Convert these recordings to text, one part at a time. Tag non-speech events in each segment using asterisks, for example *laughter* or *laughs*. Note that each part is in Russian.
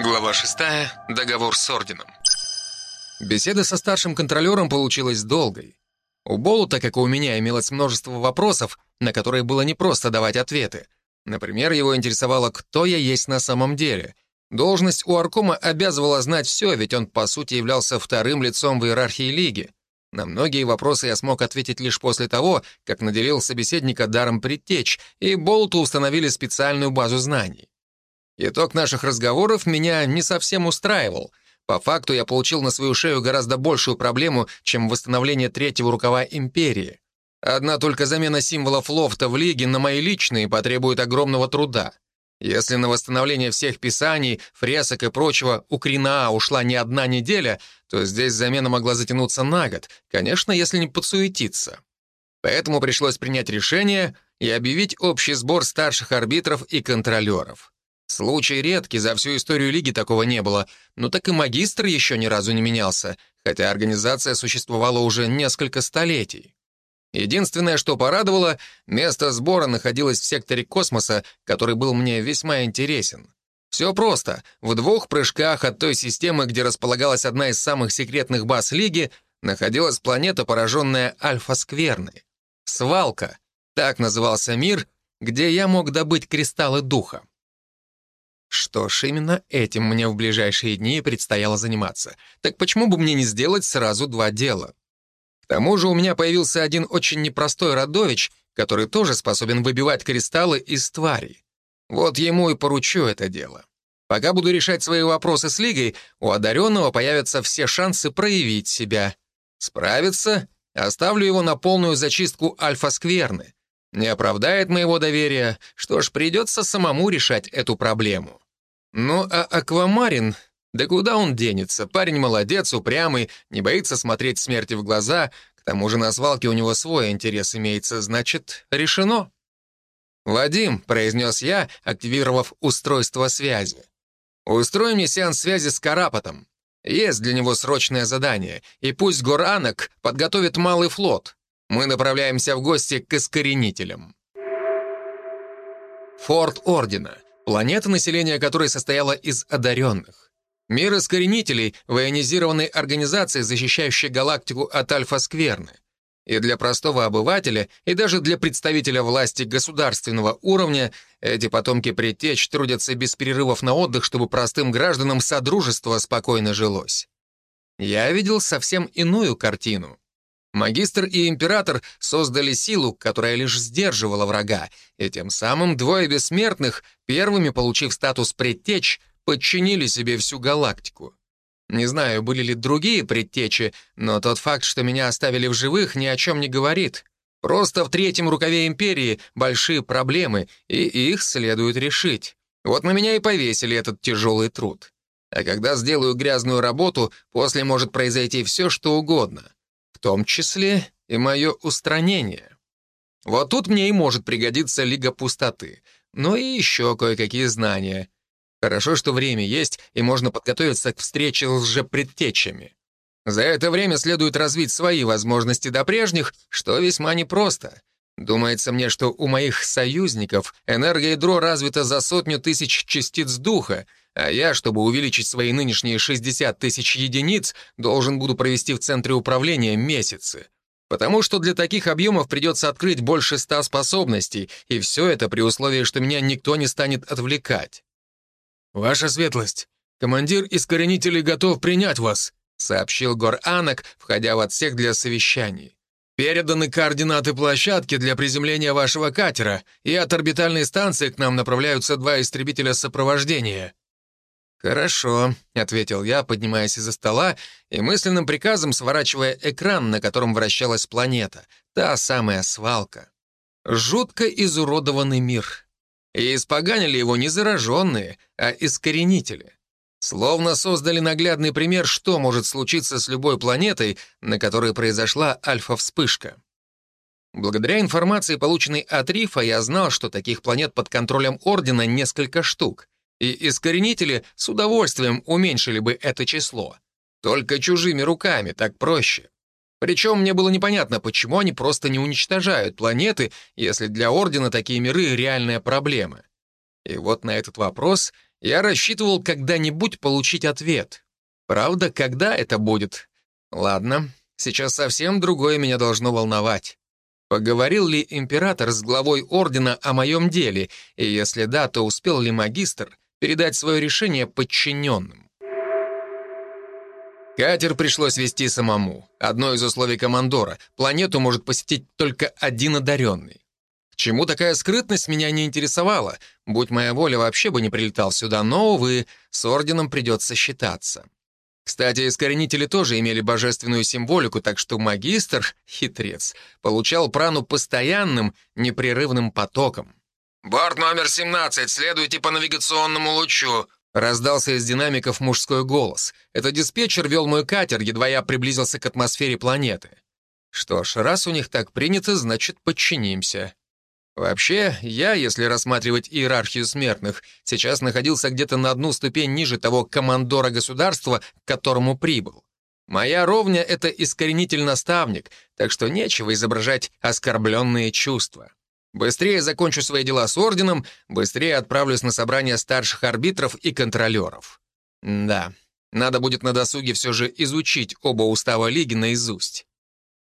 Глава 6. Договор с Орденом. Беседа со старшим контролером получилась долгой. У Болута, как и у меня, имелось множество вопросов, на которые было непросто давать ответы. Например, его интересовало, кто я есть на самом деле. Должность у Аркома обязывала знать все, ведь он, по сути, являлся вторым лицом в иерархии Лиги. На многие вопросы я смог ответить лишь после того, как наделил собеседника даром предтеч, и Болту установили специальную базу знаний. Итог наших разговоров меня не совсем устраивал. По факту я получил на свою шею гораздо большую проблему, чем восстановление третьего рукава Империи. Одна только замена символов лофта в Лиге на мои личные потребует огромного труда. Если на восстановление всех писаний, фресок и прочего у Кринаа ушла не одна неделя, то здесь замена могла затянуться на год, конечно, если не подсуетиться. Поэтому пришлось принять решение и объявить общий сбор старших арбитров и контролеров. Случай редкий, за всю историю Лиги такого не было, но так и магистр еще ни разу не менялся, хотя организация существовала уже несколько столетий. Единственное, что порадовало, место сбора находилось в секторе космоса, который был мне весьма интересен. Все просто. В двух прыжках от той системы, где располагалась одна из самых секретных баз Лиги, находилась планета, пораженная Альфа-Скверной. Свалка. Так назывался мир, где я мог добыть кристаллы духа. Что ж, именно этим мне в ближайшие дни предстояло заниматься. Так почему бы мне не сделать сразу два дела? К тому же у меня появился один очень непростой родович, который тоже способен выбивать кристаллы из тварей. Вот ему и поручу это дело. Пока буду решать свои вопросы с Лигой, у одаренного появятся все шансы проявить себя. Справиться — оставлю его на полную зачистку альфа-скверны. Не оправдает моего доверия, что ж, придется самому решать эту проблему. Ну, а Аквамарин, да куда он денется? Парень молодец, упрямый, не боится смотреть смерти в глаза, к тому же на свалке у него свой интерес имеется, значит, решено. «Вадим», — произнес я, активировав устройство связи. «Устрой мне сеанс связи с Карапотом. Есть для него срочное задание, и пусть Горанок подготовит малый флот. Мы направляемся в гости к искоренителям. Форт Ордена. Планета, население которой состояло из одаренных. Мир искоренителей — военизированной организации, защищающей галактику от Альфа-Скверны. И для простого обывателя, и даже для представителя власти государственного уровня эти потомки предтеч трудятся без перерывов на отдых, чтобы простым гражданам Содружества спокойно жилось. Я видел совсем иную картину. Магистр и император создали силу, которая лишь сдерживала врага, и тем самым двое бессмертных, первыми получив статус предтеч, подчинили себе всю галактику. Не знаю, были ли другие предтечи, но тот факт, что меня оставили в живых, ни о чем не говорит. Просто в третьем рукаве империи большие проблемы, и их следует решить. Вот на меня и повесили этот тяжелый труд. А когда сделаю грязную работу, после может произойти все, что угодно в том числе и мое устранение. Вот тут мне и может пригодиться Лига Пустоты, но и еще кое-какие знания. Хорошо, что время есть, и можно подготовиться к встрече с лжепредтечами. За это время следует развить свои возможности до прежних, что весьма непросто. Думается мне, что у моих союзников энергоядро развито за сотню тысяч частиц духа, а я, чтобы увеличить свои нынешние 60 тысяч единиц, должен буду провести в центре управления месяцы. Потому что для таких объемов придется открыть больше ста способностей, и все это при условии, что меня никто не станет отвлекать. «Ваша светлость, командир искоренителей готов принять вас», сообщил Гор Анок, входя в отсек для совещаний. «Переданы координаты площадки для приземления вашего катера, и от орбитальной станции к нам направляются два истребителя сопровождения. «Хорошо», — ответил я, поднимаясь из-за стола и мысленным приказом сворачивая экран, на котором вращалась планета, та самая свалка. Жутко изуродованный мир. И испоганили его не зараженные, а искоренители. Словно создали наглядный пример, что может случиться с любой планетой, на которой произошла альфа-вспышка. Благодаря информации, полученной от Рифа, я знал, что таких планет под контролем Ордена несколько штук — и искоренители с удовольствием уменьшили бы это число. Только чужими руками, так проще. Причем мне было непонятно, почему они просто не уничтожают планеты, если для Ордена такие миры — реальная проблема. И вот на этот вопрос я рассчитывал когда-нибудь получить ответ. Правда, когда это будет? Ладно, сейчас совсем другое меня должно волновать. Поговорил ли император с главой ордена о моем деле, и если да, то успел ли магистр передать свое решение подчиненным? Катер пришлось вести самому. Одно из условий командора — планету может посетить только один одаренный. К чему такая скрытность меня не интересовала. Будь моя воля, вообще бы не прилетал сюда, но, увы, с орденом придется считаться. Кстати, искоренители тоже имели божественную символику, так что магистр, *laughs* хитрец, получал прану постоянным, непрерывным потоком. «Борт номер 17, следуйте по навигационному лучу», Раздался из динамиков мужской голос. Это диспетчер вел мой катер, едва я приблизился к атмосфере планеты. Что ж, раз у них так принято, значит, подчинимся. Вообще, я, если рассматривать иерархию смертных, сейчас находился где-то на одну ступень ниже того командора государства, к которому прибыл. Моя ровня — это искоренитель-наставник, так что нечего изображать оскорбленные чувства. Быстрее закончу свои дела с орденом, быстрее отправлюсь на собрание старших арбитров и контролеров. Да, надо будет на досуге все же изучить оба устава Лиги наизусть.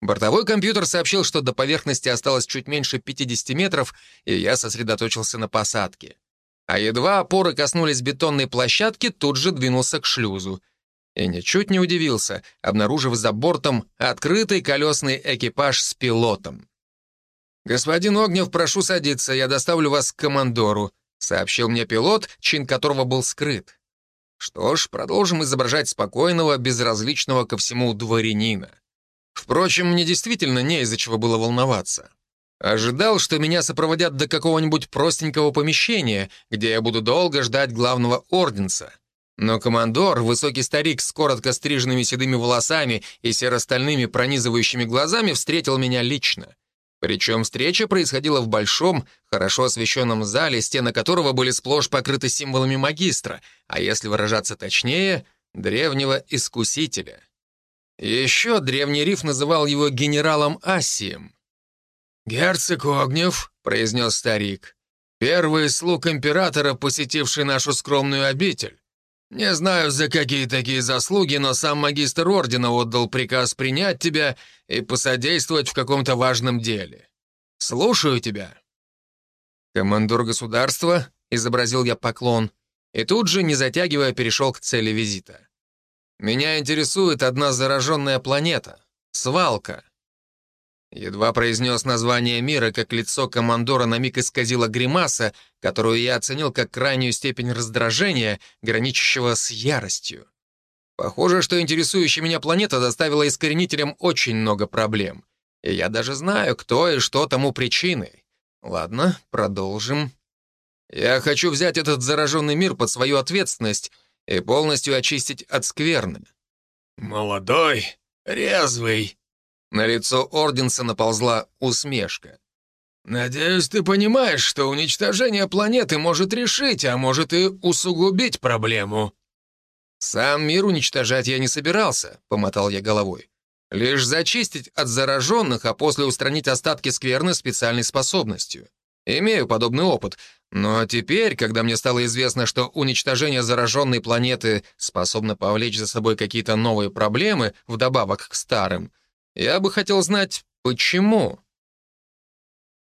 Бортовой компьютер сообщил, что до поверхности осталось чуть меньше 50 метров, и я сосредоточился на посадке. А едва опоры коснулись бетонной площадки, тут же двинулся к шлюзу. И ничуть не удивился, обнаружив за бортом открытый колесный экипаж с пилотом. «Господин Огнев, прошу садиться, я доставлю вас к командору», сообщил мне пилот, чин которого был скрыт. Что ж, продолжим изображать спокойного, безразличного ко всему дворянина. Впрочем, мне действительно не из-за чего было волноваться. Ожидал, что меня сопроводят до какого-нибудь простенького помещения, где я буду долго ждать главного орденца. Но командор, высокий старик с коротко стриженными седыми волосами и серо-стальными пронизывающими глазами, встретил меня лично. Причем встреча происходила в большом, хорошо освещенном зале, стены которого были сплошь покрыты символами магистра, а если выражаться точнее, древнего искусителя. Еще древний риф называл его генералом Асием. «Герцог Огнев», — произнес старик, — «первый слуг императора, посетивший нашу скромную обитель. Не знаю, за какие такие заслуги, но сам магистр ордена отдал приказ принять тебя и посодействовать в каком-то важном деле. Слушаю тебя». «Командор государства», — изобразил я поклон, и тут же, не затягивая, перешел к цели визита. Меня интересует одна зараженная планета — свалка. Едва произнес название мира, как лицо командора на миг исказило гримаса, которую я оценил как крайнюю степень раздражения, граничащего с яростью. Похоже, что интересующая меня планета доставила искоренителям очень много проблем. И я даже знаю, кто и что тому причиной. Ладно, продолжим. Я хочу взять этот зараженный мир под свою ответственность — и полностью очистить от скверны. «Молодой, резвый!» На лицо Орденса наползла усмешка. «Надеюсь, ты понимаешь, что уничтожение планеты может решить, а может и усугубить проблему». «Сам мир уничтожать я не собирался», — помотал я головой. «Лишь зачистить от зараженных, а после устранить остатки скверны специальной способностью. Имею подобный опыт, но теперь, когда мне стало известно, что уничтожение зараженной планеты способно повлечь за собой какие-то новые проблемы, вдобавок к старым, я бы хотел знать, почему.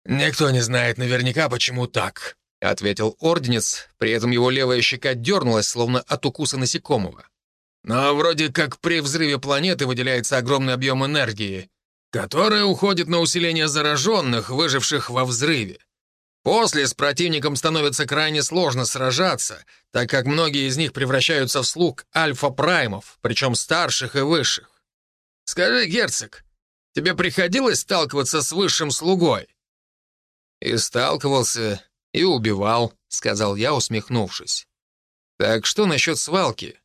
«Никто не знает наверняка, почему так», — ответил Орденец, при этом его левая щека дернулась, словно от укуса насекомого. «Но вроде как при взрыве планеты выделяется огромный объем энергии, которая уходит на усиление зараженных, выживших во взрыве. После с противником становится крайне сложно сражаться, так как многие из них превращаются в слуг альфа-праймов, причем старших и высших. Скажи, герцог, тебе приходилось сталкиваться с высшим слугой? И сталкивался, и убивал, сказал я, усмехнувшись. Так что насчет свалки?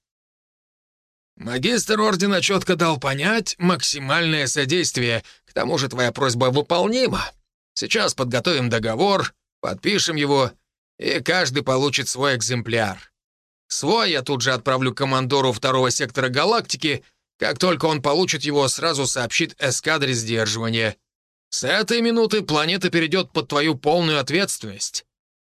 Магистр ордена четко дал понять максимальное содействие, к тому же твоя просьба выполнима. Сейчас подготовим договор, Подпишем его, и каждый получит свой экземпляр. Свой я тут же отправлю командору второго сектора галактики. Как только он получит его, сразу сообщит эскадре сдерживания. С этой минуты планета перейдет под твою полную ответственность.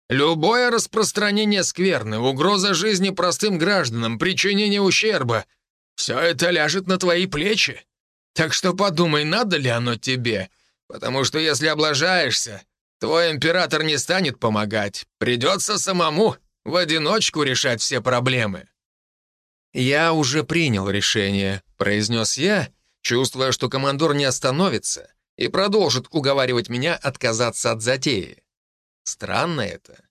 Любое распространение скверны, угроза жизни простым гражданам, причинение ущерба — все это ляжет на твои плечи. Так что подумай, надо ли оно тебе, потому что если облажаешься, твой император не станет помогать, придется самому в одиночку решать все проблемы». «Я уже принял решение», — произнес я, чувствуя, что командор не остановится и продолжит уговаривать меня отказаться от затеи. Странно это.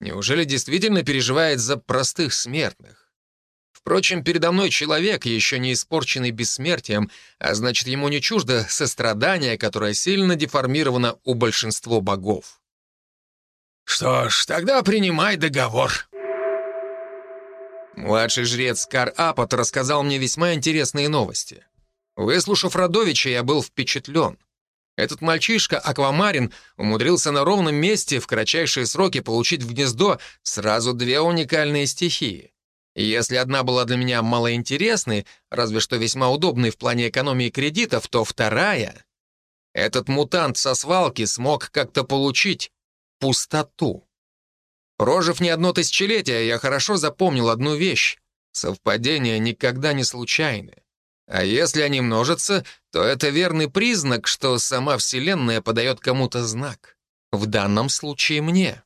Неужели действительно переживает за простых смертных? Впрочем, передо мной человек, еще не испорченный бессмертием, а значит, ему не чуждо сострадание, которое сильно деформировано у большинства богов. «Что ж, тогда принимай договор», Младший жрец Кар Апот рассказал мне весьма интересные новости. Выслушав Радовича, я был впечатлен. Этот мальчишка, Аквамарин, умудрился на ровном месте в кратчайшие сроки получить в гнездо сразу две уникальные стихии. И если одна была для меня малоинтересной, разве что весьма удобной в плане экономии кредитов, то вторая... Этот мутант со свалки смог как-то получить пустоту. Прожив не одно тысячелетие, я хорошо запомнил одну вещь. Совпадения никогда не случайны. А если они множатся, то это верный признак, что сама Вселенная подает кому-то знак. В данном случае мне.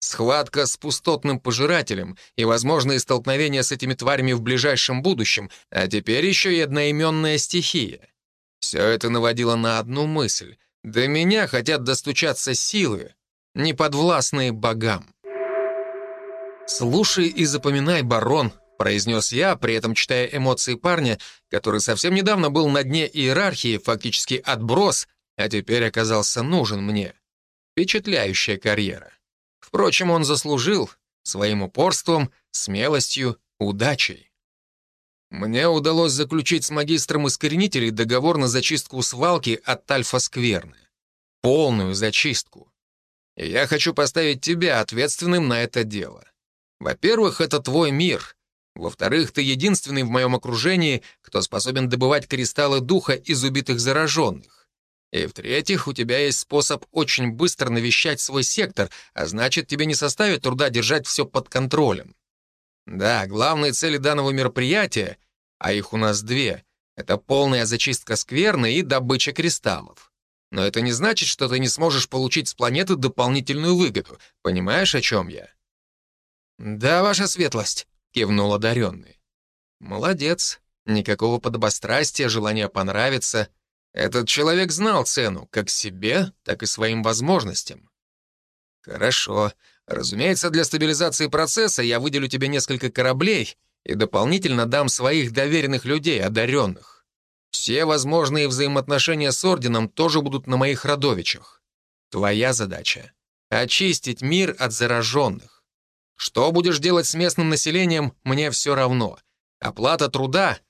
Схватка с пустотным пожирателем и возможные столкновения с этими тварями в ближайшем будущем, а теперь еще и одноименная стихия. Все это наводило на одну мысль. До меня хотят достучаться силы, неподвластные богам. «Слушай и запоминай, барон», — произнес я, при этом читая эмоции парня, который совсем недавно был на дне иерархии, фактически отброс, а теперь оказался нужен мне. Впечатляющая карьера. Впрочем, он заслужил своим упорством, смелостью, удачей. Мне удалось заключить с магистром искоренителей договор на зачистку свалки от Альфа-Скверны. Полную зачистку. И я хочу поставить тебя ответственным на это дело. Во-первых, это твой мир. Во-вторых, ты единственный в моем окружении, кто способен добывать кристаллы духа из убитых зараженных. И в-третьих, у тебя есть способ очень быстро навещать свой сектор, а значит, тебе не составит труда держать все под контролем. Да, главные цели данного мероприятия, а их у нас две, это полная зачистка скверны и добыча кристаллов. Но это не значит, что ты не сможешь получить с планеты дополнительную выгоду. Понимаешь, о чем я? «Да, ваша светлость», — кивнул одаренный. «Молодец. Никакого подобострастия, желания понравиться. Этот человек знал цену как себе, так и своим возможностям». «Хорошо. Разумеется, для стабилизации процесса я выделю тебе несколько кораблей и дополнительно дам своих доверенных людей, одаренных. Все возможные взаимоотношения с Орденом тоже будут на моих родовичах. Твоя задача — очистить мир от зараженных. Что будешь делать с местным населением, мне все равно. Оплата труда —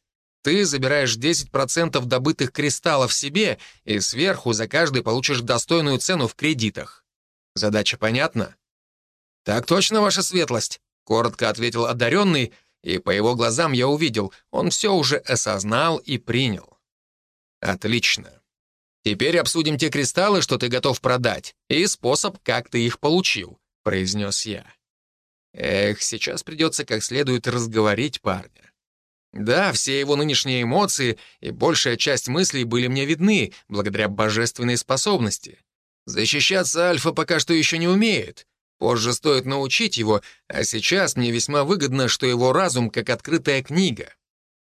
ты забираешь 10% добытых кристаллов себе и сверху за каждый получишь достойную цену в кредитах. Задача понятна? «Так точно, ваша светлость», — коротко ответил одаренный, и по его глазам я увидел, он все уже осознал и принял. «Отлично. Теперь обсудим те кристаллы, что ты готов продать, и способ, как ты их получил», — произнес я. Эх, сейчас придется как следует разговорить парня. Да, все его нынешние эмоции и большая часть мыслей были мне видны благодаря божественной способности. Защищаться Альфа пока что еще не умеет. Позже стоит научить его, а сейчас мне весьма выгодно, что его разум как открытая книга.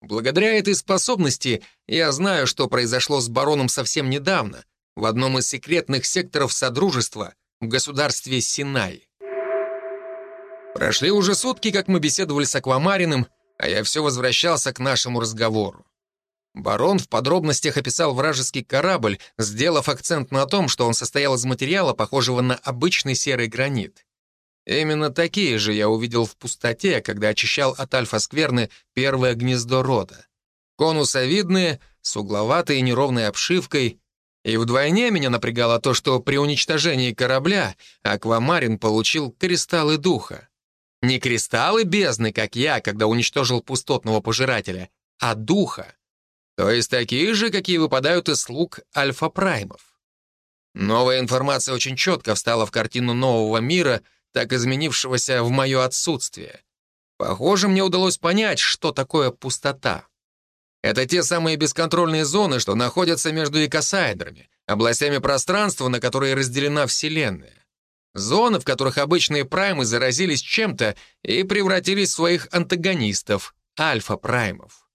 Благодаря этой способности я знаю, что произошло с бароном совсем недавно, в одном из секретных секторов Содружества в государстве Синай. Прошли уже сутки, как мы беседовали с Аквамариным, а я все возвращался к нашему разговору. Барон в подробностях описал вражеский корабль, сделав акцент на том, что он состоял из материала, похожего на обычный серый гранит. Именно такие же я увидел в пустоте, когда очищал от альфа-скверны первое гнездо рода. Конусовидные, с угловатой и неровной обшивкой, и вдвойне меня напрягало то, что при уничтожении корабля Аквамарин получил кристаллы духа. Не кристаллы бездны, как я, когда уничтожил пустотного пожирателя, а духа. То есть такие же, какие выпадают из слуг альфа-праймов. Новая информация очень четко встала в картину нового мира, так изменившегося в мое отсутствие. Похоже, мне удалось понять, что такое пустота. Это те самые бесконтрольные зоны, что находятся между икосайдерами, областями пространства, на которые разделена Вселенная. Зоны, в которых обычные праймы заразились чем-то и превратились в своих антагонистов, альфа-праймов.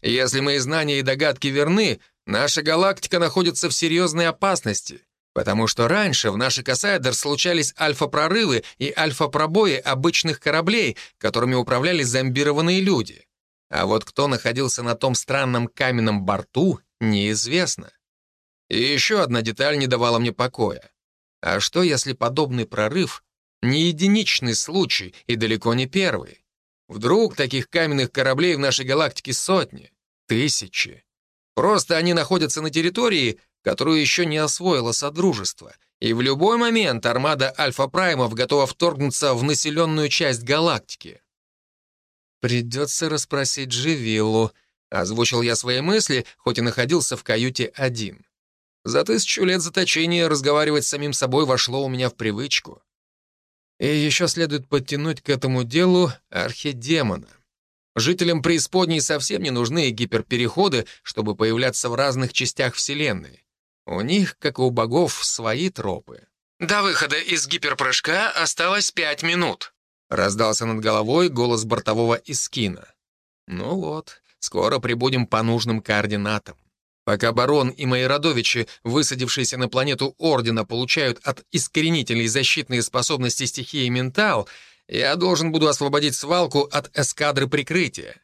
Если мои знания и догадки верны, наша галактика находится в серьезной опасности, потому что раньше в нашей Кассайдер случались альфа-прорывы и альфа-пробои обычных кораблей, которыми управляли зомбированные люди. А вот кто находился на том странном каменном борту, неизвестно. И еще одна деталь не давала мне покоя. А что, если подобный прорыв не единичный случай и далеко не первый? Вдруг таких каменных кораблей в нашей галактике сотни, тысячи. Просто они находятся на территории, которую еще не освоило Содружество, и в любой момент армада Альфа-Праймов готова вторгнуться в населенную часть галактики. «Придется расспросить Живиллу», — озвучил я свои мысли, хоть и находился в каюте один. За тысячу лет заточения разговаривать с самим собой вошло у меня в привычку. И еще следует подтянуть к этому делу архидемона. Жителям преисподней совсем не нужны гиперпереходы, чтобы появляться в разных частях Вселенной. У них, как и у богов, свои тропы. До выхода из гиперпрыжка осталось пять минут. Раздался над головой голос бортового Искина. Ну вот, скоро прибудем по нужным координатам. Пока барон и мои родовичи, высадившиеся на планету Ордена, получают от искоренителей защитные способности стихии ментал, я должен буду освободить свалку от эскадры прикрытия.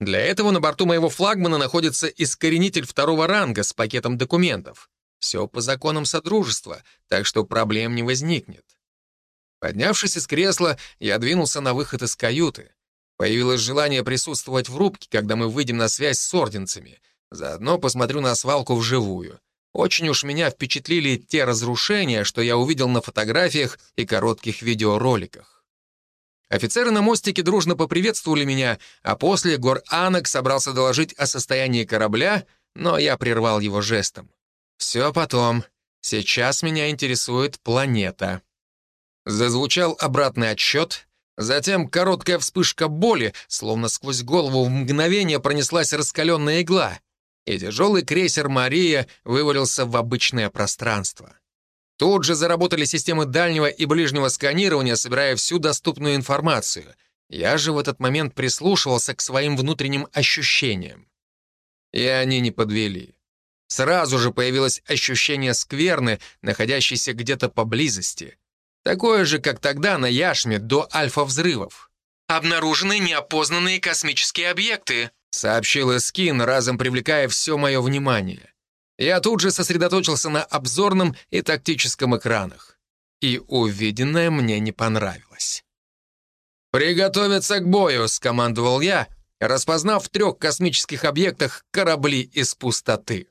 Для этого на борту моего флагмана находится искоренитель второго ранга с пакетом документов. Все по законам Содружества, так что проблем не возникнет. Поднявшись из кресла, я двинулся на выход из каюты. Появилось желание присутствовать в рубке, когда мы выйдем на связь с орденцами. Заодно посмотрю на свалку вживую. Очень уж меня впечатлили те разрушения, что я увидел на фотографиях и коротких видеороликах. Офицеры на мостике дружно поприветствовали меня, а после Гор Анок собрался доложить о состоянии корабля, но я прервал его жестом. «Все потом. Сейчас меня интересует планета». Зазвучал обратный отсчет, затем короткая вспышка боли, словно сквозь голову в мгновение пронеслась раскаленная игла, и тяжелый крейсер «Мария» вывалился в обычное пространство. Тут же заработали системы дальнего и ближнего сканирования, собирая всю доступную информацию. Я же в этот момент прислушивался к своим внутренним ощущениям. И они не подвели. Сразу же появилось ощущение скверны, находящейся где-то поблизости. Такое же, как тогда на Яшме до альфа-взрывов. «Обнаружены неопознанные космические объекты», сообщил Эскин, разом привлекая все мое внимание. Я тут же сосредоточился на обзорном и тактическом экранах. И увиденное мне не понравилось. «Приготовиться к бою», — скомандовал я, распознав в трех космических объектах корабли из пустоты.